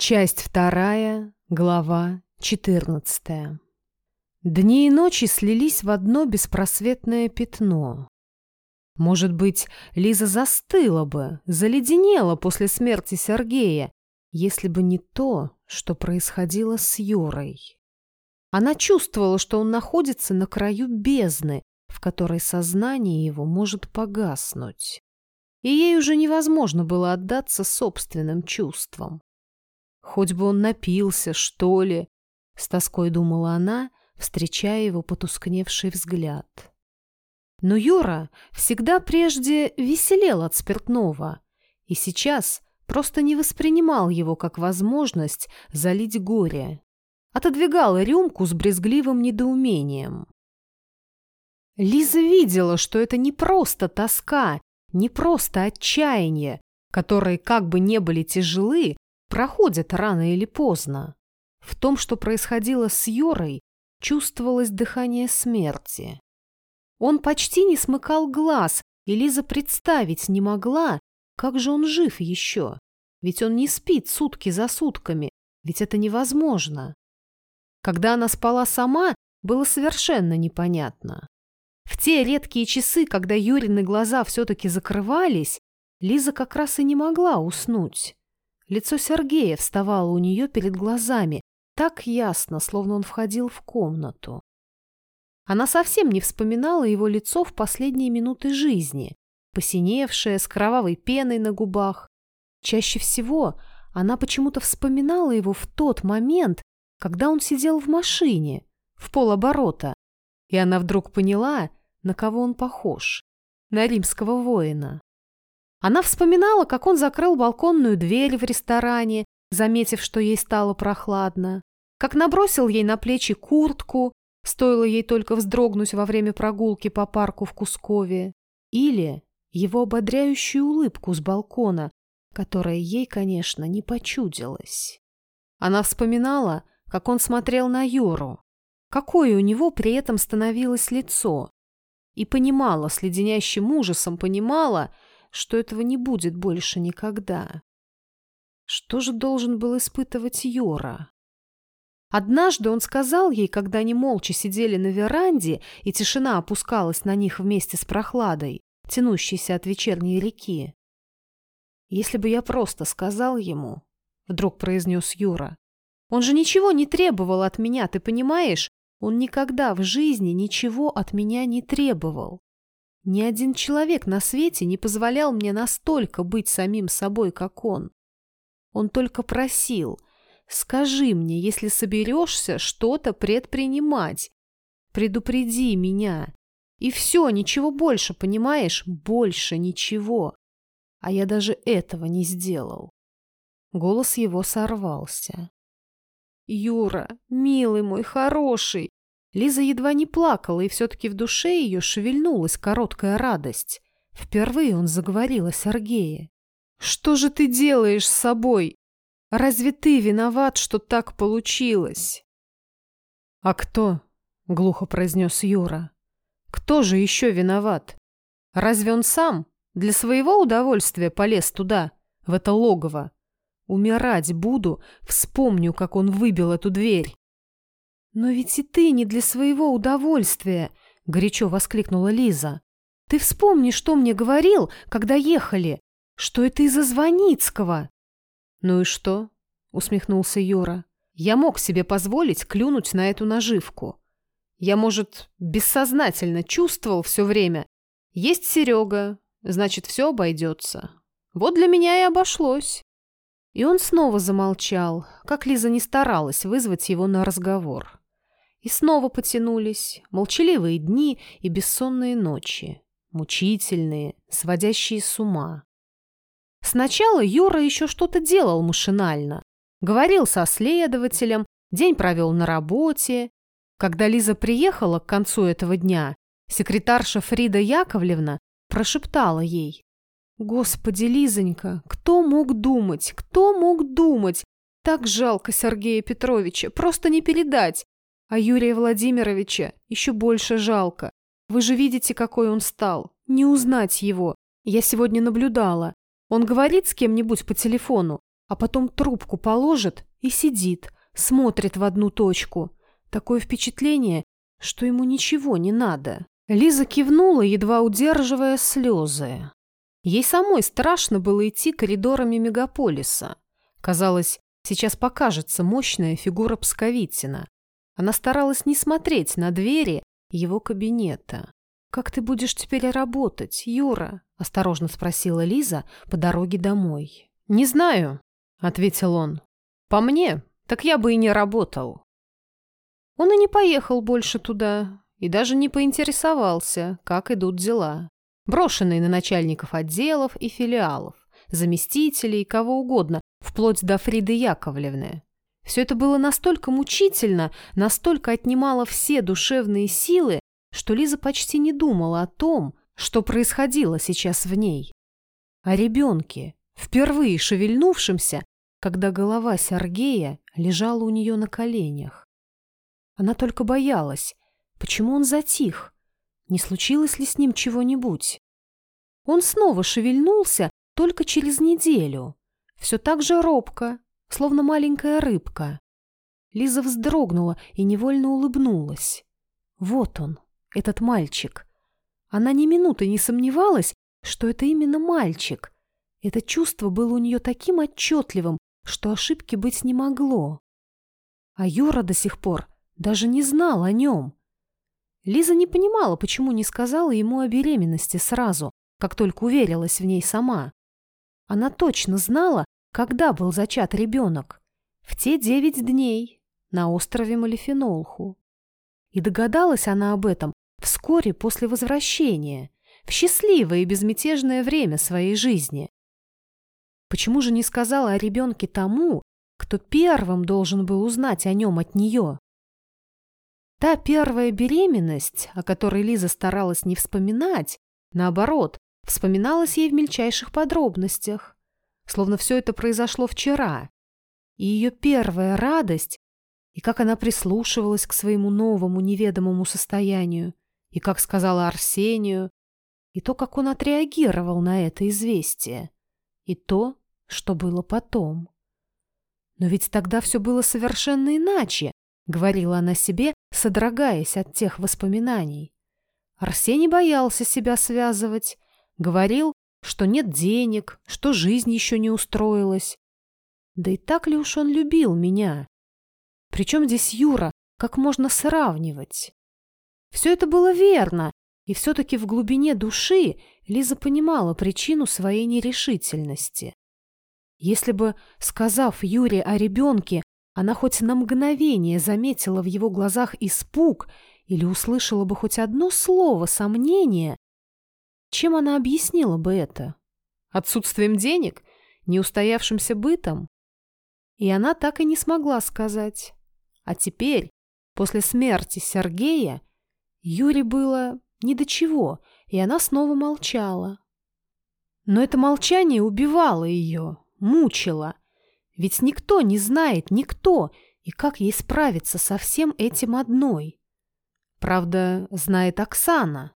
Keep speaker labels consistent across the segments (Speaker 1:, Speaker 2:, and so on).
Speaker 1: Часть вторая, глава четырнадцатая. Дни и ночи слились в одно беспросветное пятно. Может быть, Лиза застыла бы, заледенела после смерти Сергея, если бы не то, что происходило с Юрой. Она чувствовала, что он находится на краю бездны, в которой сознание его может погаснуть. И ей уже невозможно было отдаться собственным чувствам. Хоть бы он напился, что ли, с тоской думала она, встречая его потускневший взгляд. Но Юра всегда прежде веселел от спиртного, и сейчас просто не воспринимал его как возможность залить горе. Отодвигал рюмку с брезгливым недоумением. Лиза видела, что это не просто тоска, не просто отчаяние, которые, как бы не были тяжелы, проходят рано или поздно. В том, что происходило с Йорой, чувствовалось дыхание смерти. Он почти не смыкал глаз, и Лиза представить не могла, как же он жив еще. Ведь он не спит сутки за сутками, ведь это невозможно. Когда она спала сама, было совершенно непонятно. В те редкие часы, когда Юрины глаза все-таки закрывались, Лиза как раз и не могла уснуть. Лицо Сергея вставало у нее перед глазами, так ясно, словно он входил в комнату. Она совсем не вспоминала его лицо в последние минуты жизни, посиневшее, с кровавой пеной на губах. Чаще всего она почему-то вспоминала его в тот момент, когда он сидел в машине, в полоборота, и она вдруг поняла, на кого он похож. На римского воина. Она вспоминала, как он закрыл балконную дверь в ресторане, заметив, что ей стало прохладно, как набросил ей на плечи куртку, стоило ей только вздрогнуть во время прогулки по парку в Кускове, или его ободряющую улыбку с балкона, которая ей, конечно, не почудилась. Она вспоминала, как он смотрел на Юру, какое у него при этом становилось лицо, и понимала, с леденящим ужасом понимала, что этого не будет больше никогда. Что же должен был испытывать Йора? Однажды он сказал ей, когда они молча сидели на веранде, и тишина опускалась на них вместе с прохладой, тянущейся от вечерней реки. «Если бы я просто сказал ему», — вдруг произнес Юра, «он же ничего не требовал от меня, ты понимаешь? Он никогда в жизни ничего от меня не требовал. Ни один человек на свете не позволял мне настолько быть самим собой, как он. Он только просил, скажи мне, если соберешься что-то предпринимать, предупреди меня. И все, ничего больше, понимаешь? Больше ничего. А я даже этого не сделал. Голос его сорвался. «Юра, милый мой, хороший, Лиза едва не плакала, и все-таки в душе ее шевельнулась короткая радость. Впервые он заговорил о Сергее. «Что же ты делаешь с собой? Разве ты виноват, что так получилось?» «А кто?» — глухо произнес Юра. «Кто же еще виноват? Разве он сам для своего удовольствия полез туда, в это логово? Умирать буду, вспомню, как он выбил эту дверь. «Но ведь и ты не для своего удовольствия!» — горячо воскликнула Лиза. «Ты вспомни, что мне говорил, когда ехали, что это из-за Звоницкого!» «Ну и что?» — усмехнулся Юра. «Я мог себе позволить клюнуть на эту наживку. Я, может, бессознательно чувствовал все время. Есть Серега, значит, все обойдется. Вот для меня и обошлось». И он снова замолчал, как Лиза не старалась вызвать его на разговор. И снова потянулись молчаливые дни и бессонные ночи, мучительные, сводящие с ума. Сначала Юра еще что-то делал машинально. Говорил со следователем, день провел на работе. Когда Лиза приехала к концу этого дня, секретарша Фрида Яковлевна прошептала ей. «Господи, Лизонька, кто мог думать, кто мог думать? Так жалко Сергея Петровича, просто не передать. А Юрия Владимировича еще больше жалко. Вы же видите, какой он стал. Не узнать его. Я сегодня наблюдала. Он говорит с кем-нибудь по телефону, а потом трубку положит и сидит, смотрит в одну точку. Такое впечатление, что ему ничего не надо. Лиза кивнула, едва удерживая слезы. Ей самой страшно было идти коридорами мегаполиса. Казалось, сейчас покажется мощная фигура Псковитина. Она старалась не смотреть на двери его кабинета. «Как ты будешь теперь работать, Юра?» – осторожно спросила Лиза по дороге домой. «Не знаю», – ответил он. «По мне, так я бы и не работал». Он и не поехал больше туда, и даже не поинтересовался, как идут дела. Брошенные на начальников отделов и филиалов, заместителей, кого угодно, вплоть до Фриды Яковлевны. Все это было настолько мучительно, настолько отнимало все душевные силы, что Лиза почти не думала о том, что происходило сейчас в ней. О ребенке, впервые шевельнувшемся, когда голова Сергея лежала у нее на коленях. Она только боялась, почему он затих, не случилось ли с ним чего-нибудь. Он снова шевельнулся только через неделю, все так же робко, словно маленькая рыбка. Лиза вздрогнула и невольно улыбнулась. Вот он, этот мальчик. Она ни минуты не сомневалась, что это именно мальчик. Это чувство было у нее таким отчетливым, что ошибки быть не могло. А Юра до сих пор даже не знал о нем. Лиза не понимала, почему не сказала ему о беременности сразу, как только уверилась в ней сама. Она точно знала, когда был зачат ребенок. В те девять дней на острове Малифенолху. И догадалась она об этом вскоре после возвращения, в счастливое и безмятежное время своей жизни. Почему же не сказала о ребенке тому, кто первым должен был узнать о нем от нее? Та первая беременность, о которой Лиза старалась не вспоминать, наоборот, вспоминалась ей в мельчайших подробностях, словно все это произошло вчера. И ее первая радость, и как она прислушивалась к своему новому неведомому состоянию, и как сказала Арсению, и то, как он отреагировал на это известие, и то, что было потом. Но ведь тогда все было совершенно иначе, говорила она себе, содрогаясь от тех воспоминаний. Арсений боялся себя связывать, говорил, что нет денег, что жизнь еще не устроилась. Да и так ли уж он любил меня? Причем здесь Юра, как можно сравнивать? Все это было верно, и все-таки в глубине души Лиза понимала причину своей нерешительности. Если бы, сказав Юре о ребенке, она хоть на мгновение заметила в его глазах испуг или услышала бы хоть одно слово сомнения, чем она объяснила бы это? Отсутствием денег? Неустоявшимся бытом? И она так и не смогла сказать. А теперь, после смерти Сергея, Юре было ни до чего, и она снова молчала. Но это молчание убивало ее, мучило. Ведь никто не знает, никто, и как ей справиться со всем этим одной. Правда, знает Оксана.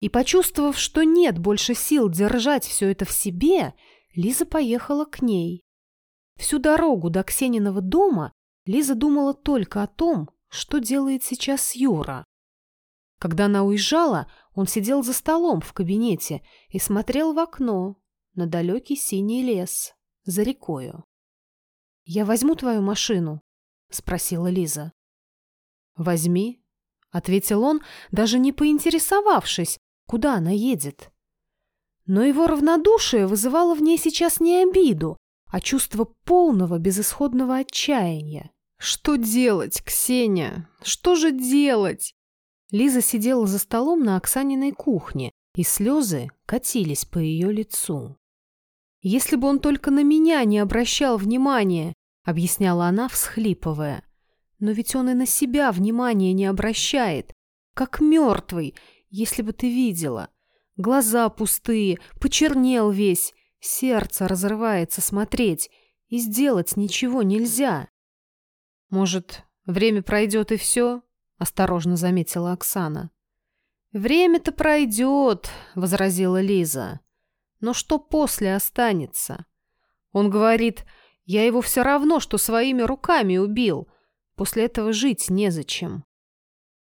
Speaker 1: И почувствовав, что нет больше сил держать все это в себе, Лиза поехала к ней. Всю дорогу до Ксениного дома Лиза думала только о том, что делает сейчас Юра. Когда она уезжала, он сидел за столом в кабинете и смотрел в окно на далекий синий лес за рекою. «Я возьму твою машину?» — спросила Лиза. «Возьми», — ответил он, даже не поинтересовавшись, куда она едет. Но его равнодушие вызывало в ней сейчас не обиду, а чувство полного безысходного отчаяния. «Что делать, Ксения? Что же делать?» Лиза сидела за столом на Оксаниной кухне, и слезы катились по ее лицу. «Если бы он только на меня не обращал внимания», — объясняла она, всхлипывая. «Но ведь он и на себя внимания не обращает, как мертвый, если бы ты видела. Глаза пустые, почернел весь, сердце разрывается смотреть, и сделать ничего нельзя». «Может, время пройдет и все?» — осторожно заметила Оксана. «Время-то пройдет», — возразила Лиза. Но что после останется? Он говорит, я его все равно, что своими руками убил. После этого жить незачем.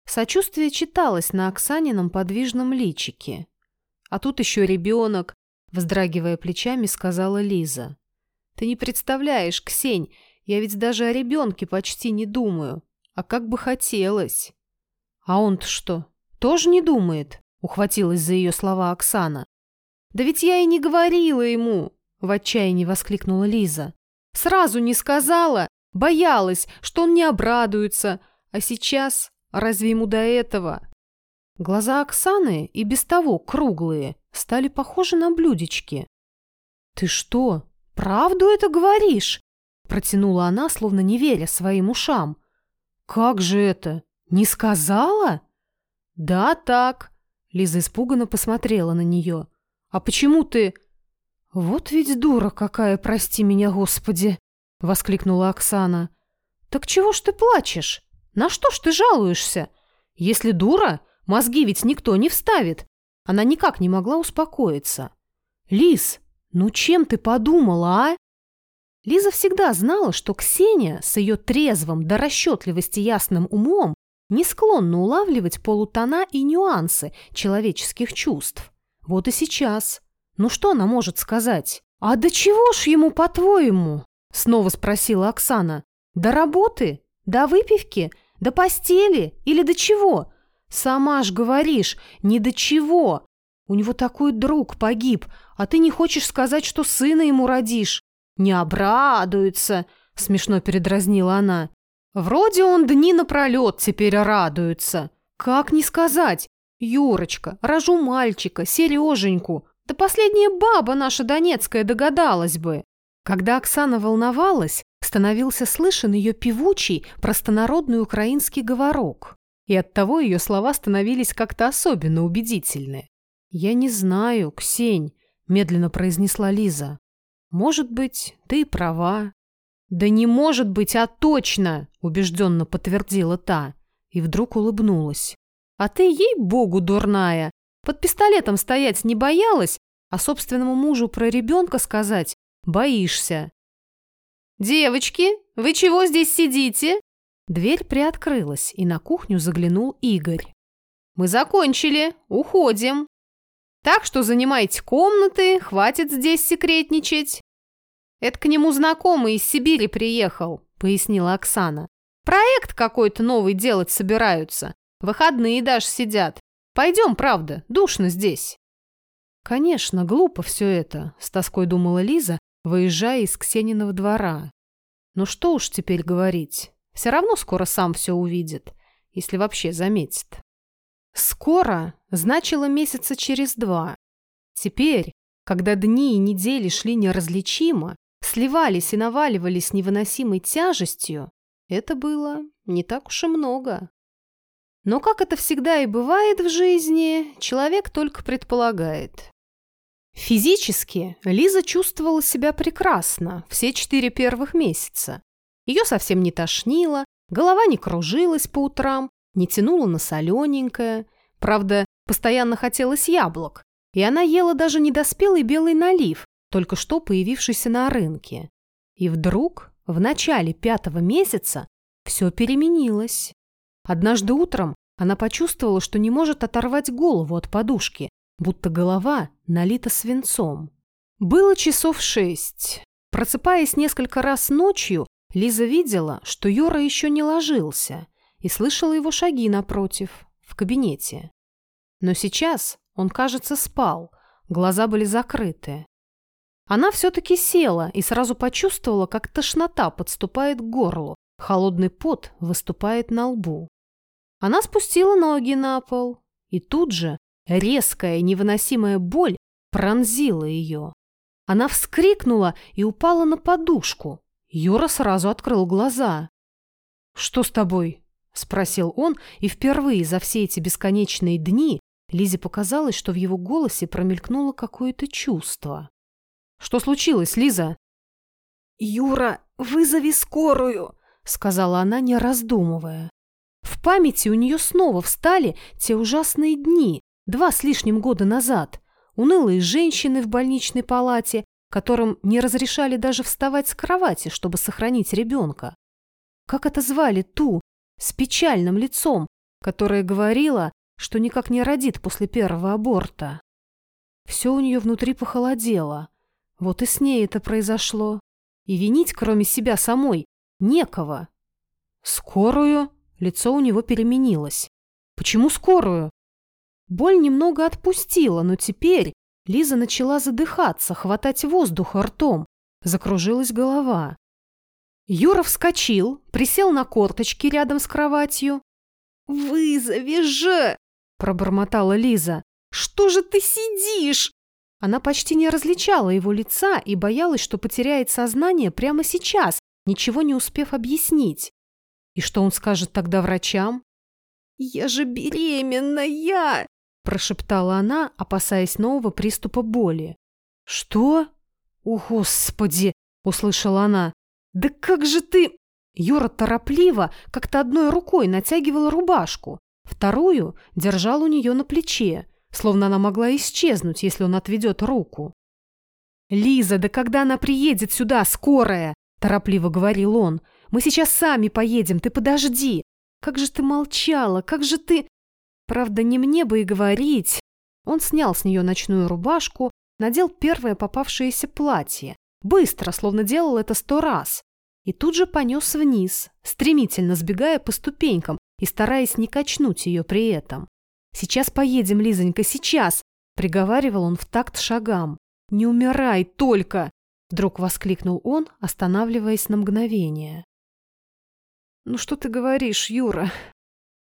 Speaker 1: Сочувствие читалось на Оксанином подвижном личике. А тут еще ребенок, вздрагивая плечами, сказала Лиза. Ты не представляешь, Ксень, я ведь даже о ребенке почти не думаю. А как бы хотелось. А он-то что, тоже не думает? Ухватилась за ее слова Оксана. Да ведь я и не говорила ему, в отчаянии воскликнула Лиза. Сразу не сказала, боялась, что он не обрадуется. А сейчас Разве ему до этого? Глаза Оксаны, и без того круглые, стали похожи на блюдечки. «Ты что, правду это говоришь?» Протянула она, словно не веря своим ушам. «Как же это? Не сказала?» «Да, так». Лиза испуганно посмотрела на нее. «А почему ты...» «Вот ведь дура какая, прости меня, Господи!» — воскликнула Оксана. «Так чего ж ты плачешь? На что ж ты жалуешься? Если дура, мозги ведь никто не вставит. Она никак не могла успокоиться. Лиз, ну чем ты подумала, а? Лиза всегда знала, что Ксения с ее трезвым до расчетливости ясным умом не склонна улавливать полутона и нюансы человеческих чувств. Вот и сейчас. Ну что она может сказать? «А до чего ж ему, по-твоему?» Снова спросила Оксана. «До работы? До выпивки? До постели? Или до чего? Сама ж говоришь, не до чего. У него такой друг погиб, а ты не хочешь сказать, что сына ему родишь. Не обрадуется, смешно передразнила она. Вроде он дни напролет теперь радуется. Как не сказать? Юрочка, рожу мальчика, Сереженьку. Да последняя баба наша донецкая догадалась бы. Когда Оксана волновалась, становился слышен ее певучий, простонародный украинский говорок, и оттого ее слова становились как-то особенно убедительны. «Я не знаю, Ксень», — медленно произнесла Лиза. «Может быть, ты права». «Да не может быть, а точно!» — убежденно подтвердила та, и вдруг улыбнулась. «А ты, ей-богу, дурная! Под пистолетом стоять не боялась, а собственному мужу про ребенка сказать Боишься. «Девочки, вы чего здесь сидите?» Дверь приоткрылась, и на кухню заглянул Игорь. «Мы закончили, уходим. Так что занимайте комнаты, хватит здесь секретничать». «Это к нему знакомый из Сибири приехал», — пояснила Оксана. «Проект какой-то новый делать собираются. Выходные даже сидят. Пойдем, правда, душно здесь». «Конечно, глупо все это», — с тоской думала Лиза, выезжая из Ксениного двора. Ну что уж теперь говорить, все равно скоро сам все увидит, если вообще заметит. Скоро значило месяца через два. Теперь, когда дни и недели шли неразличимо, сливались и наваливались невыносимой тяжестью, это было не так уж и много. Но, как это всегда и бывает в жизни, человек только предполагает. Физически Лиза чувствовала себя прекрасно все четыре первых месяца. Ее совсем не тошнило, голова не кружилась по утрам, не тянула на солененькое. Правда, постоянно хотелось яблок, и она ела даже недоспелый белый налив, только что появившийся на рынке. И вдруг, в начале пятого месяца, все переменилось. Однажды утром она почувствовала, что не может оторвать голову от подушки, будто голова налита свинцом. Было часов шесть. Просыпаясь несколько раз ночью, Лиза видела, что Йора еще не ложился, и слышала его шаги напротив, в кабинете. Но сейчас он, кажется, спал, глаза были закрыты. Она все-таки села и сразу почувствовала, как тошнота подступает к горлу, холодный пот выступает на лбу. Она спустила ноги на пол, и тут же Резкая, невыносимая боль пронзила ее. Она вскрикнула и упала на подушку. Юра сразу открыл глаза. «Что с тобой?» — спросил он, и впервые за все эти бесконечные дни Лизе показалось, что в его голосе промелькнуло какое-то чувство. «Что случилось, Лиза?» «Юра, вызови скорую!» — сказала она, не раздумывая. В памяти у нее снова встали те ужасные дни, Два с лишним года назад унылые женщины в больничной палате, которым не разрешали даже вставать с кровати, чтобы сохранить ребенка. Как это звали ту, с печальным лицом, которая говорила, что никак не родит после первого аборта? Все у нее внутри похолодело. Вот и с ней это произошло. И винить, кроме себя самой, некого. Скорую? Лицо у него переменилось. Почему скорую? Боль немного отпустила, но теперь Лиза начала задыхаться, хватать воздуха ртом. Закружилась голова. Юра вскочил, присел на корточки рядом с кроватью.
Speaker 2: «Вызови же!» – пробормотала Лиза. «Что же ты сидишь?»
Speaker 1: Она почти не различала его лица и боялась, что потеряет сознание прямо сейчас, ничего не успев объяснить. И что он скажет тогда врачам?
Speaker 2: «Я же беременная!» – прошептала она, опасаясь нового приступа боли.
Speaker 1: «Что? О, Господи!» – услышала она. «Да как же ты...» Юра торопливо, как-то одной рукой натягивал рубашку, вторую держал у нее на плече, словно она могла исчезнуть, если он отведет руку. «Лиза, да когда она приедет сюда, скорая?» – торопливо говорил он. «Мы сейчас сами поедем, ты подожди. Как же ты молчала, как же ты...» Правда, не мне бы и говорить. Он снял с нее ночную рубашку, надел первое попавшееся платье. Быстро, словно делал это сто раз. И тут же понес вниз, стремительно сбегая по ступенькам и стараясь не качнуть ее при этом. «Сейчас поедем, Лизонька, сейчас!» — приговаривал он в такт шагам. «Не умирай только!» — вдруг воскликнул он, останавливаясь на мгновение. «Ну что ты говоришь, Юра?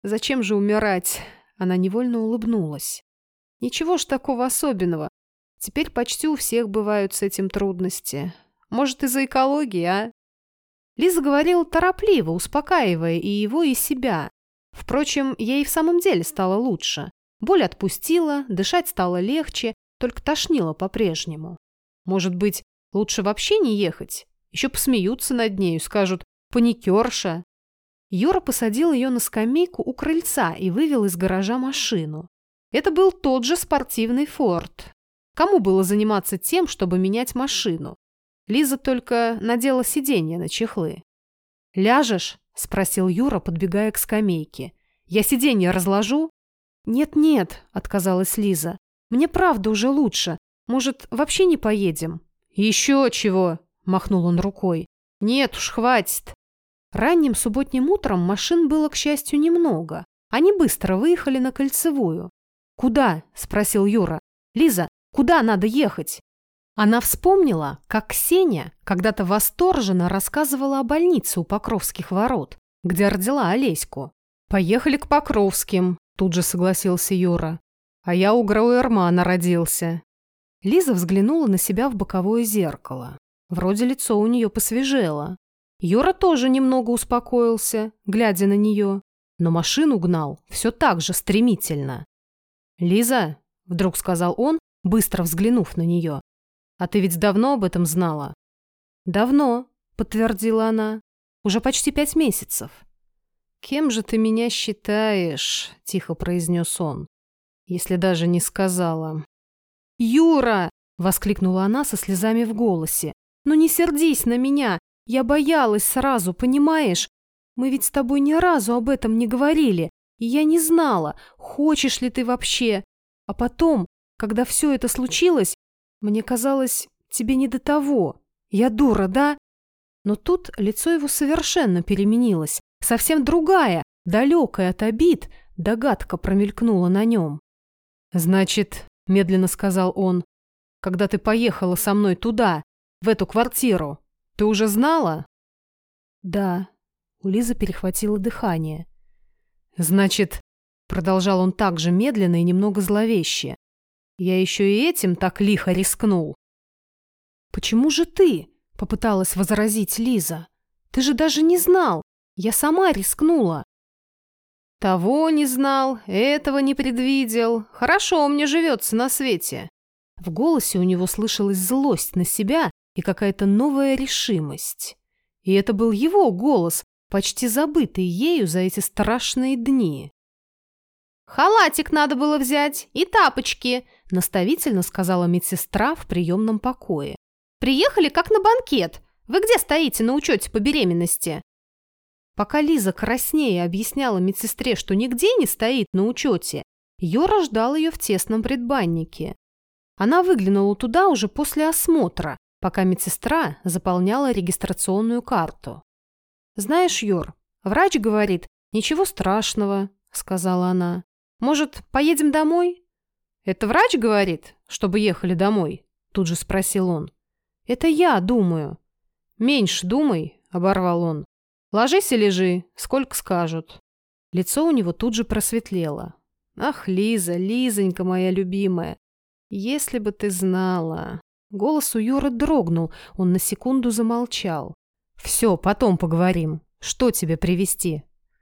Speaker 1: Зачем же умирать?» Она невольно улыбнулась. «Ничего ж такого особенного. Теперь почти у всех бывают с этим трудности. Может, из-за экологии, а?» Лиза говорила торопливо, успокаивая и его, и себя. Впрочем, ей в самом деле стало лучше. Боль отпустила, дышать стало легче, только тошнило по-прежнему. Может быть, лучше вообще не ехать? Еще посмеются над нею, скажут «паникерша». Юра посадил ее на скамейку у крыльца и вывел из гаража машину. Это был тот же спортивный «Форд». Кому было заниматься тем, чтобы менять машину? Лиза только надела сиденье на чехлы. «Ляжешь?» – спросил Юра, подбегая к скамейке. «Я сиденье разложу?» «Нет-нет», – отказалась Лиза. «Мне правда уже лучше. Может, вообще не поедем?» «Еще чего!» – махнул он рукой. «Нет уж, хватит. Ранним субботним утром машин было, к счастью, немного. Они быстро выехали на Кольцевую. «Куда?» – спросил Юра. «Лиза, куда надо ехать?» Она вспомнила, как Ксения когда-то восторженно рассказывала о больнице у Покровских ворот, где родила Олеську. «Поехали к Покровским», – тут же согласился Юра. «А я у Грауэрмана родился». Лиза взглянула на себя в боковое зеркало. Вроде лицо у нее посвежело. Юра тоже немного успокоился, глядя на нее, но машину гнал все так же стремительно. «Лиза», — вдруг сказал он, быстро взглянув на нее, «а ты ведь давно об этом знала?» «Давно», — подтвердила она, — «уже почти пять месяцев». «Кем же ты меня считаешь?» — тихо произнес он, если даже не сказала. «Юра!» — воскликнула она со слезами в голосе. «Ну не сердись на меня! Я боялась сразу, понимаешь? Мы ведь с тобой ни разу об этом не говорили, и я не знала, хочешь ли ты вообще. А потом, когда все это случилось, мне казалось, тебе не до того. Я дура, да? Но тут лицо его совершенно переменилось. Совсем другая, далекая от обид, догадка промелькнула на нем. «Значит, — медленно сказал он, — когда ты поехала со мной туда, в эту квартиру, ты уже знала? Да. У Лизы перехватило дыхание. Значит, продолжал он так же медленно и немного зловеще. Я еще и этим так лихо рискнул. Почему же ты? Попыталась возразить Лиза. Ты же даже не знал. Я сама рискнула. Того не знал, этого не предвидел. Хорошо мне живется на свете. В голосе у него слышалась злость на себя и какая-то новая решимость. И это был его голос, почти забытый ею за эти страшные дни. «Халатик надо было взять и тапочки», – наставительно сказала медсестра в приемном покое.
Speaker 2: Приехали как на банкет. Вы где стоите на учете по беременности?»
Speaker 1: Пока Лиза краснее объясняла медсестре, что нигде не стоит на учете, Йора ждал ее в тесном предбаннике. Она выглянула туда уже после осмотра, пока медсестра заполняла регистрационную карту. «Знаешь, Йор, врач говорит, ничего страшного», — сказала она. «Может, поедем домой?» «Это врач говорит, чтобы ехали домой?» — тут же спросил он. «Это я думаю». «Меньше думай», — оборвал он. «Ложись и лежи, сколько скажут». Лицо у него тут же просветлело. «Ах, Лиза, Лизонька моя любимая, если бы ты знала...» Голос у Юры дрогнул, он на секунду замолчал. «Все, потом поговорим. Что тебе привезти?»